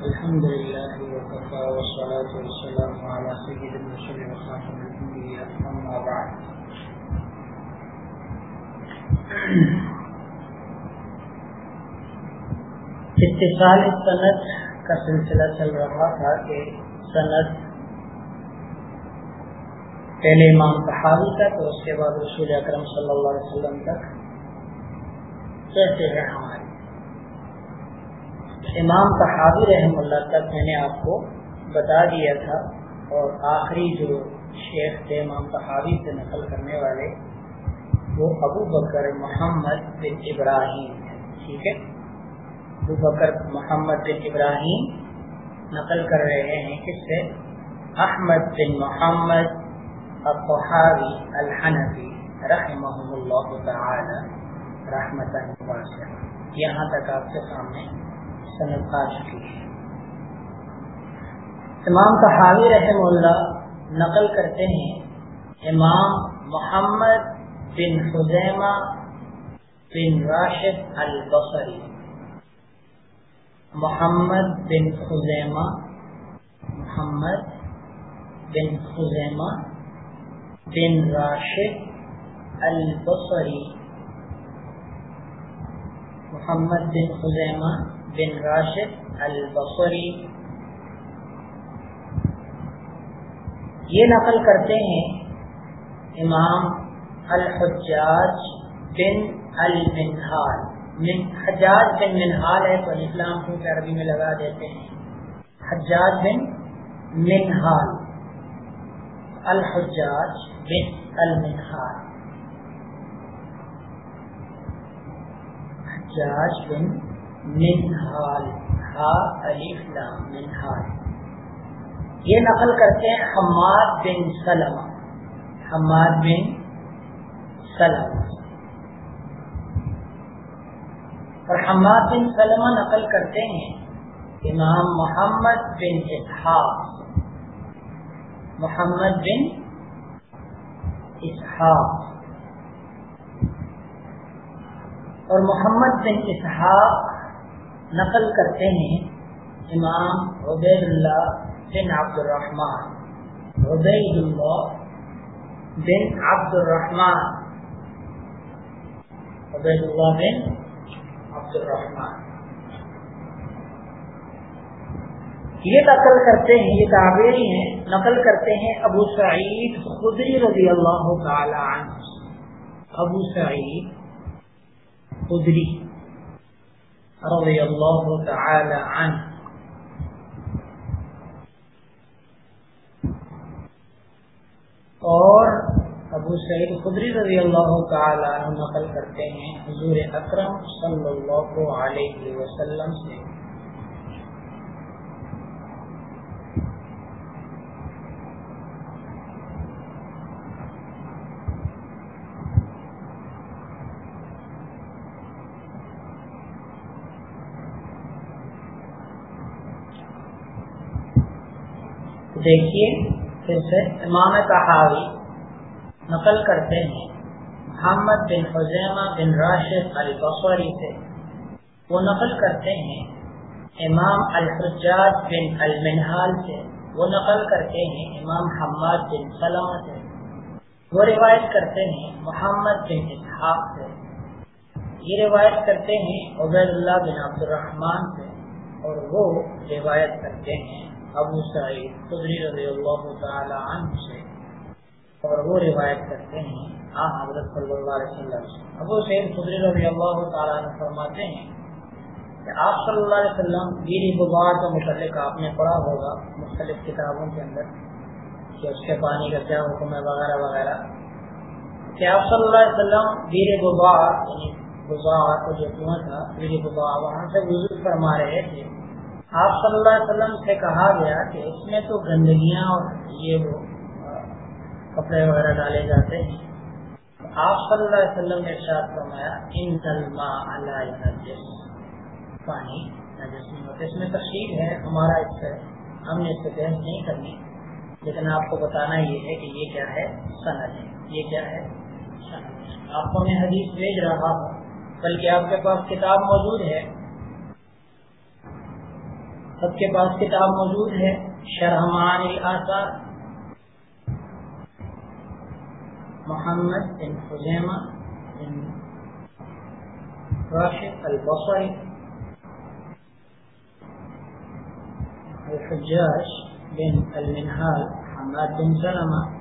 الحمد لله وكفى والصلاة والسلام على سيد المرسلين وخاتم الأنبياء، أما بعد. اتصال سند کا سلسلہ چل رہا تھا کہ سند پہلے امام صحابی تک اور اس کے بعد رسول اکرم صلی اللہ علیہ وسلم تک کیسے ہے ہماری امام صحابی رحم اللہ تک میں نے آپ کو بتا دیا تھا اور آخری جو شیخ تھے، امام صحابی سے نقل کرنے والے، وہ ابو بکر محمد بن ابراہیم ٹھیک ہے؟ ابو بکر محمد بن ابراہیم نقل کر رہے ہیں کس سے؟ احمد بن محمد الطحاوی الحنفی رحمہ اللہ تعالی رحمت یہاں تک آپ کے سامنے سند آ ہے۔ امام صحابی رحم اللہ نقل کرتے ہیں، امام محمد بن خزیمہ بن راشد البصری۔ محمد بن خزیمہ، محمد بن خزیمہ بن راشد البصری۔ محمد بن خزیمہ بن راشد البصری۔ یہ نقل کرتے ہیں امام الحجاج بن المنحال من حجاج بن منحال ہے تو اسلام کو عربی میں لگا دیتے ہیں۔ حجاج بن منحال الحجاج بن المنحال حجاج بن منحال ہا علیف لام منحال یہ نقل کرتے ہیں حماد بن سلمہ۔ حماد بن سلمہ۔ اور حماد بن سلمہ نقل کرتے ہیں امام محمد بن اسحاق۔ محمد بن اسحاق۔ اور محمد بن اسحاق نقل کرتے ہیں امام عبید اللہ بن عبد الرحمن عبید اللہ بن عبد الرحمن عبید اللہ بن عبد الرحمن یہ نقل کرتے ہیں، یہ تعبیری ہیں، نقل کرتے ہیں ابو سعید خدری رضی اللہ تعالی عنہ. ابو سعید خدری. رضی اللہ تعالی عنہ اور ابو سعید خدری رضی اللہ تعالی عنہ نقل کرتے ہیں، حضور اکرم صلی اللہ علیہ وسلم سے۔ دیکھیے، پھر سے امام تحاوی نقل کرتے ہیں۔ محمد بن حزیمہ بن راشد البصری سے وہ نقل کرتے ہیں۔ امام الحجاج بن المنحال سے وہ نقل کرتے ہیں۔ امام حماد بن سلمہ سے وہ روایت کرتے ہیں۔ محمد بن اسحاق سے یہ روایت کرتے ہیں۔ عبید اللہ بن عبد الرحمان سے اور وہ روایت کرتے ہیں۔ ابو سعید خدری رضی اللہ تعالی عنہ سے اور وہ روایت کرتے ہیں آپ حضرت صلی اللہ علیہ وسلم سے۔ ابو سعید خدری رضی اللہ تعالی عنہ فرماتے ہیں کہ آپ صلی اللہ علیہ وسلم گیری غبار کا متعلق آپ نے پڑھا ہوگا، مختلف کتابوں کے اندر، کہ اس کے پانی کا کیا حکم ہے وغیرہ وغیرہ۔ کہ آپ صلی اللہ علیہ وسلم گیر غبار یعنی غبار کو جو کنواں تھا گیر غبار، وہاں سے وزو فرما رہے تھے۔ آپ صلی اللہ علیہ وسلم سے کہا گیا کہ اس میں تو گندگیاں اور یہ وہ کپڑے وغیرہ ڈالے جاتے ہیں۔ آپ صلی اللہ علیہ وسلم نے ارشاد فرمایا ان نجس. پانی نجس نہیں ہوتا، اس میں تفصیل ہے، ہمارا اس سے، ہم نے اس سے بحث نہیں کرنی۔ لیکن آپ کو بتانا یہ ہے کہ یہ کیا ہے؟ سند ہے۔ یہ کیا ہے۔ آپ کو میں حدیث بھیج رہا ہوں، بلکہ آپ کے پاس کتاب موجود ہے۔ سب کے پاس کتاب موجود ہے شرحمان الاثار محمد بن خزیمہ بن راشد البصری۔ الحجاج بن المنهال حماد بن سلمہ۔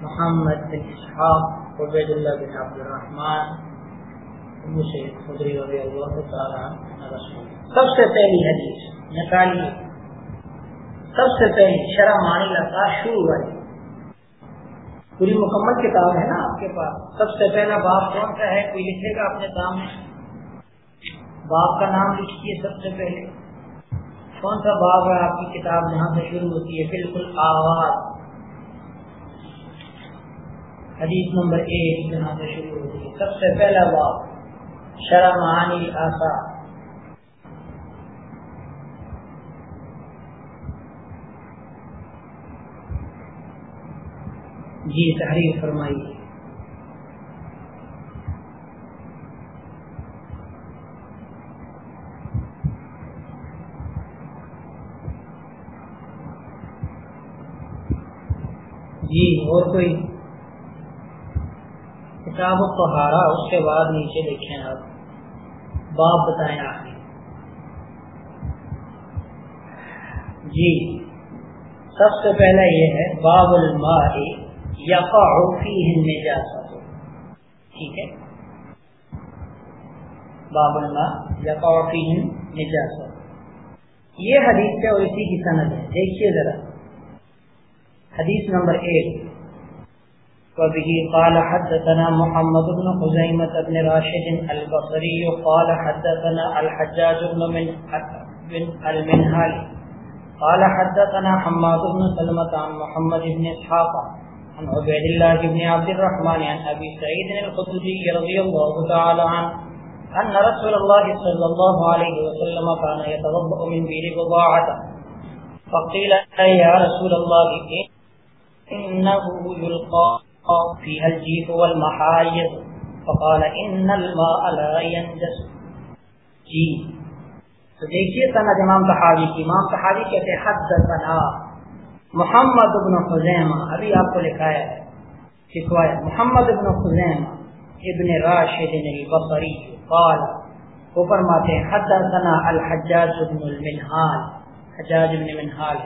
محمد بن اسحاق عبید اللہ بن عبد الرحمن سے خدری رضی اللہ تعالی رسول۔ سب سے پہلی حدیث۔ نکالیے سب سے پہلی شرح مانی لتا شروع والی پوری مکمل کتاب ہے نا آپ کے پاس۔ سب سے پہلا باپ کون سا ہے؟ کوئی لکھے گا اپنے سامنے باپ کا نام لکھیے سب سے پہلے۔ کون سا باپ ہے آپ کی کتاب جہاں سے شروع ہوتی ہے؟ بالکل آواز۔ حدیث نمبر ایک جہاں سے شروع ہوتی ہے۔ سب سے پہلا باپ، شرح معانی آسا جی تحریر فرمائیے جی اور کوئی؟ کتاب و پہاڑا اس کے بعد نیچے دیکھیں آپ۔ باپ بتائیں آپ جی سب سے پہلا یہ ہے، باب الماء یقع فیہ النجاسہ ٹھیک ہے؟ باب اللہ یقع فیہ النجاسہ یہ حدیث ہے اور اسی کی سند ہے. دیکھیے ذرا. حدیث نمبر ایک. وبه قال حدثنا محمد بن خزيمة بن راشد البصري قال حدثنا الحجاج بن من بن المنهال قال حدثنا حماد بن سلمة عن محمد بن اسحاق عن عبيد الله بن عبد الرحمن عن أبي سعيد الخدري رضي الله تعالى عنه أن رسول الله صلى الله عليه وسلم كان يتوضأ من بير بضاعة فقيل يا رسول الله إنه يلقى فيها الجيف والمحايض فقال إن الماء لا ينجس جی. تو دیکھیے سند امام تحاوی کی، امام تحاوی کہتے حد حدثنا. محمد ابن خزیمہ، ابھی آپ کو لکھایا ہے لکھوایا محمد ابن خزیمہ ابن راشد البصری قال، وہ فرماتے ہیں، حدثنا الحجاج ابن المنحال، حجاج ابن منحال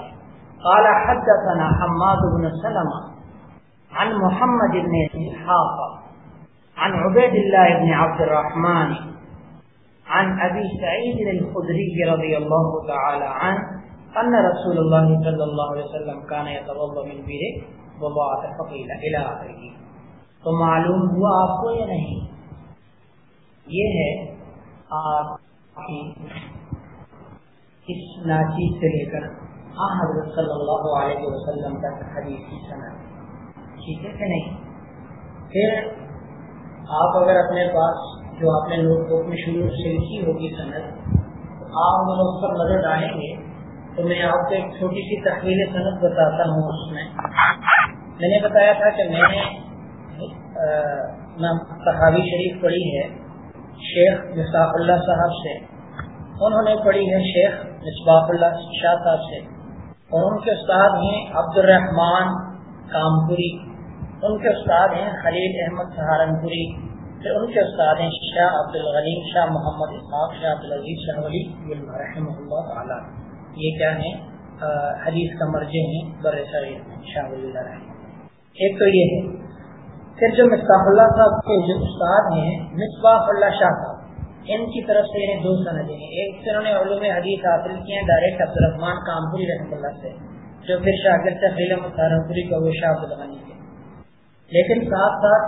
قال، حدثنا حماد ابن سلمہ عن محمد ابن اسحاق، عن عبید اللہ ابن عبد الرحمن عن ابی سعید الخدری رضی اللہ تعالی عنہ ان رسول اللہ صلی اللہ علیہ وسلم کان یتوضا من بیر وضاعت فقیل الى آخری تو معلوم ہوا آپ کو یا نہیں؟ یہ ہے آپ کی اس ناچیز سے لے کر ہاں حضرت صلی اللہ علیہ وسلم تک حدیث کی سند۔ ٹھیک ہے کہ نہیں؟ پھر آپ اگر اپنے پاس جو آپ نے نوٹ بک میں شروع سے لکھی ہوگی سند، آپ اگر اس پر نظر ڈالیں گے۔ تو میں آپ کو ایک چھوٹی سی تحویل صنعت بتاتا ہوں اس میں۔ میں نے بتایا تھا کہ میں نے صحابی شریف پڑھی ہے، شیخ مصطاف اللہ صاحب سے۔ انہوں نے پڑھی ہے شیخ مصباح اللہ شاہ صاحب سے۔ اور ان کے استاد ہیں عبد الرحمان کامپوری۔ ان کے استاد ہیں خلیل احمد سہارنپوری۔ پھر ان کے استاد ہیں شاہ عبد الغلیم شاہ محمد اسحاق شاہ عبدالعزیز شاہ ولی رحمہ اللہ تعالیٰ۔ یہ کیا ہے حدیث کا مرجع ہیں بر شاہ ایک تو یہ ہے، پھر جو مصطاف اللہ صاحب کے جو استاد ہیں مصباح اللہ شاہ صاحب، ان کی طرف سے انہیں دو سندیں ہیں۔ ایک سے انہوں نے علوم حدیث حاصل کیے ہیں، ڈائریکٹ عبد الرحمان کامپوری رحمۃ اللہ سے، جو پھر شاگرد سے فلم سہارنپوری کا وہ شاہ عبد الغنی کے۔ لیکن ساتھ ساتھ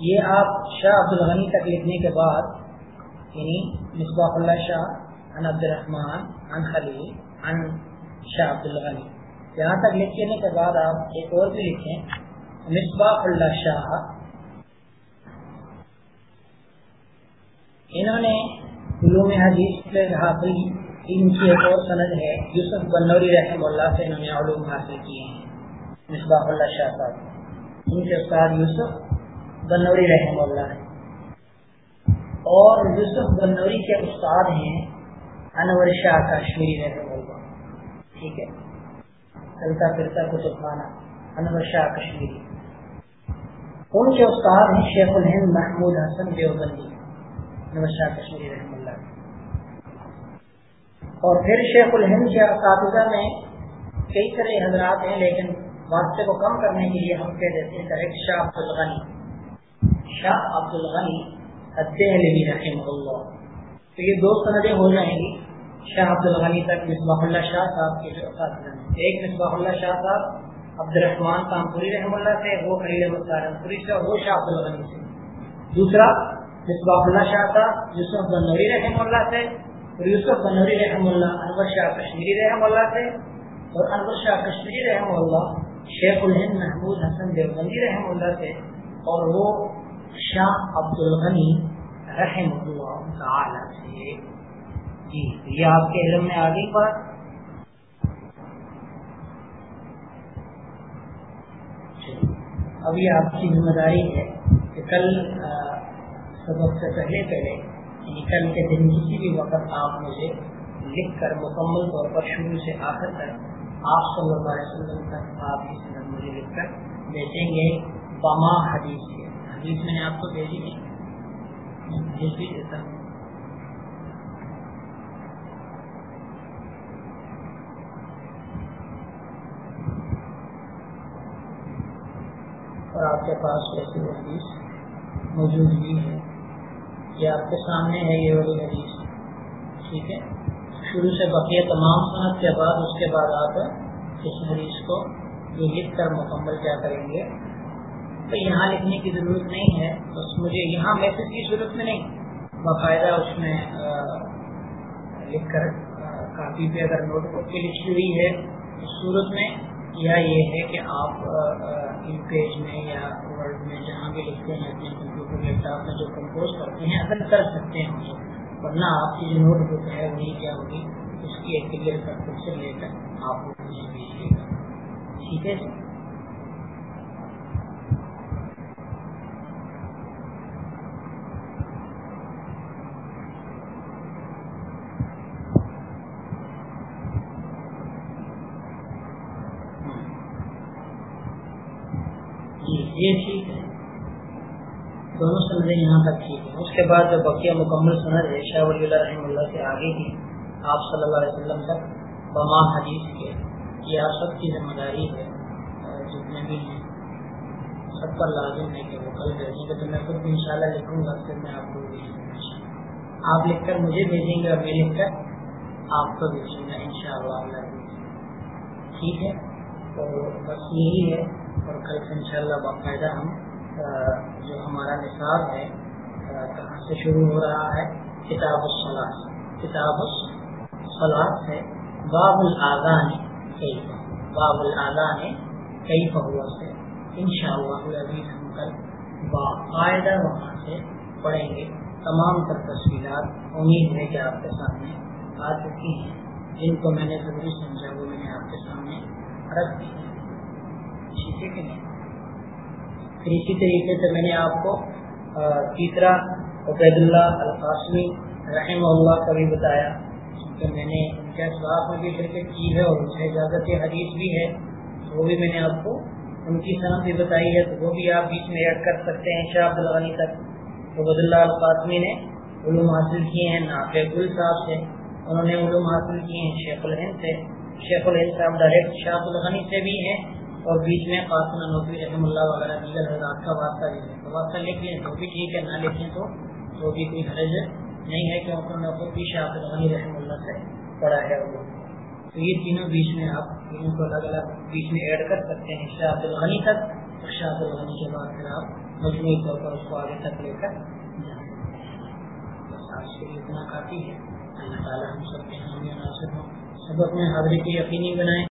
یہ آپ شاہ عبد الغنی تک لکھنے کے بعد یعنی مصباح اللہ شاہ ان عبد الرحمان عن خلیل، عن شاہ عبد الغنی یہاں تک لکھنے کے بعد آپ ایک اور بھی لکھیں، مصباح اللہ شاہ۔ انہوں نے علوم حدیث سے حاصل ان کی ایک اور سند ہے، یوسف بنوری رحم اللہ سے انہوں نے علوم حاصل کیے ہیں، مصباح اللہ شاہ صاحب۔ ان کے استاد یوسف بنوری رحم اللہ اور یوسف بنوری کے استاد ہیں انور شاہ کشمیری رحم اللہ ٹھیک ہے۔ چلتا پھرتا کتب خانہ انور شاہ کشمیری۔ ان کے استاد ہیں شیخ الہند محمود حسن دیوبندی۔ انور شاہ کشمیری رحم اللہ۔ اور پھر شیخ الہند کے اساتذہ میں کئی طرح حضرات ہیں، لیکن واسطے کو کم کرنے کے لیے ہم کہہ دیتے ہیں کریکٹ شاہ عبد الغنی۔ شاہ عبد الغنی الدہلوی رحم اللہ۔ تو یہ دو سندیں ہو جائیں گی شاہ عبد الغنی تک، مصباح اللہ شاہ صاحب کے جو اساتذہ ایک مصباح اللہ شاہ صاحب عبد الرحمان کامپوری رحم اللہ سے، وہ خلیل احمد سہارنپوری سے وہ شاہ عبد الغنی سے۔ دوسرا، مصباح اللہ شاہ صاحب، یوسف بنوری رحم اللہ سے، اور یوسف بنوری رحم اللہ، انور شاہ کشمیری رحم اللہ سے، اور انور شاہ کشمیری رحم اللہ، شیخ الہند محمود حسن دیوبندی رحم اللہ سے، اور وہ شاہ عبد الغنی رحم اللہ تعالی سے۔ جی یہ آپ کے علم میں آگے بات اب یہ آپ کی ذمہ داری ہے کہ کل سبق سے پہلے پہلے یعنی کل کے دن کسی بھی وقت آپ مجھے لکھ کر مکمل طور پر شروع سے آخر تک آپ صلی اللہ علیہ وسلم تک آپ کی سنت مجھے لکھ کر بیچیں گے۔ بما حدیث کے حدیث میں نے آپ کو بھیجی تھی بھیج بھی دیتا ہوں اور آپ کے پاس ایسی حدیث موجود بھی ہے یہ آپ کے سامنے ہے یہ والی حدیث۔ ٹھیک ہے۔ شروع سے بقیہ تمام صنعت کے بعد اس کے بعد آپ اس مریض کو یہ لکھ کر مکمل کیا کریں گے۔ تو یہاں لکھنے کی ضرورت نہیں ہے، بس مجھے یہاں میسج کی ضرورت میں نہیں۔ باقاعدہ اس میں لکھ کر کاپی پہ اگر نوٹ بک پہ لکھی ہوئی ہے اس صورت میں، یا یہ ہے کہ آپ ان پیج میں یا ورڈ میں جہاں بھی لکھتے ہیں، اپنے کمپیوٹر لیپ ٹاپ میں جو کمپوز کرتے ہیں، اصل کر سکتے ہیں ورنہ آپ کی جو نوٹ بک ہے، وہی کیا ہوگی؟ اس کی ایک کلیئر کر پکچر لے کر آپ کو مجھے بھیجیے گا۔ ٹھیک ہے جی؟ دونوں یہاں تک ٹھیک ہے اس کے بعد جو بقیہ مکمل سند ہے، شاہ ولی اللہ رحمہ اللہ سے آگے کی آپ صلی اللہ علیہ وسلم تک بما حدیث کے یہ آپ سب کی ذمہ داری ہے جتنے بھی ہیں، سب پر لازم ہے کہ وہ کل بھیجیں۔ گے تو میں خود بھی ان شاء اللہ لکھوں گا پھر میں آپ کو بھیجوں آپ لکھ کر مجھے بھیجیں گے اور میں لکھ کر آپ کو بھیجوں گا ان شاء اللہ ٹھیک ہے؟ تو بس یہی ہے اور کل سے ان شاء اللہ باقاعدہ ہم جو ہمارا نصاب ہے کہاں سے شروع ہو رہا ہے؟ کتاب الصلاح کتاب الصلاح سے باب الآذان کئی باب الآذان کئی فہو سے؟ ان شاء اللہ ہم کل باقاعدہ وہاں سے پڑھیں گے۔ تمام تر تصویرات امید ہے کہ آپ کے سامنے آ چکی ہیں۔ جن کو میں نے ضروری سمجھا وہ میں نے آپ کے سامنے رکھ دی ہے ٹھیک ہے کہ نہیں پھر اسی طریقے سے میں نے آپ کو تیسرا عبید اللہ القاسمی رحم اللہ کا بھی بتایا کہ میں نے ان کے اسباب میں بھی شرکت کی ہے اور ان سے اجازت حدیث بھی ہے، وہ بھی میں نے آپ کو ان کی صنعت بھی بتائی ہے، تو وہ بھی آپ بیچ میں ایڈ کر سکتے ہیں شاہ عبد الغنی تک۔ عبید اللہ القاسمی نے علوم حاصل کیے ہیں نافع گل صاحب سے، انہوں نے علوم حاصل کیے ہیں شیخ الہند سے۔ شیخ الہند صاحب ڈائریکٹ شاہ عبد الغنی سے بھی ہیں۔ اور بیچ میں قاسم نوبی رحم اللہ وغیرہ دیگر حضرات کا واسطہ بھی ہے۔ تو واسطہ لکھ لیں تو بھی ٹھیک ہے، نہ لکھیں تو تو بھی کوئی حرج نہیں ہے کیونکہ انہوں نے خود بھی شاہ رحم اللہ سے پڑھا ہے وہ۔ تو یہ تینوں بیچ میں آپ تینوں کو الگ الگ بیچ میں ایڈ کر سکتے ہیں۔ شاہ عبد الغنی تک اور شاہ عبد الغنی کے بعد پھر آپ مجموعی طور پر اس کو آگے تک لے کر جا سکتے ہیں آج کے لیے اتنا کافی ہے۔ اللہ تعالیٰ ہم سب کے حامی ناصر ہوں۔ سبق حاضری کی یقینی بنائیں۔